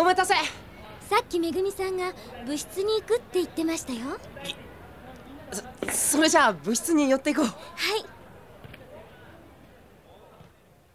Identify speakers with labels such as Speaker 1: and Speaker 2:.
Speaker 1: お待たせ。
Speaker 2: さっきめぐみさんが部室に行くって言ってましたよ。
Speaker 1: そそれじゃあ部室に寄っていこう。
Speaker 2: はい。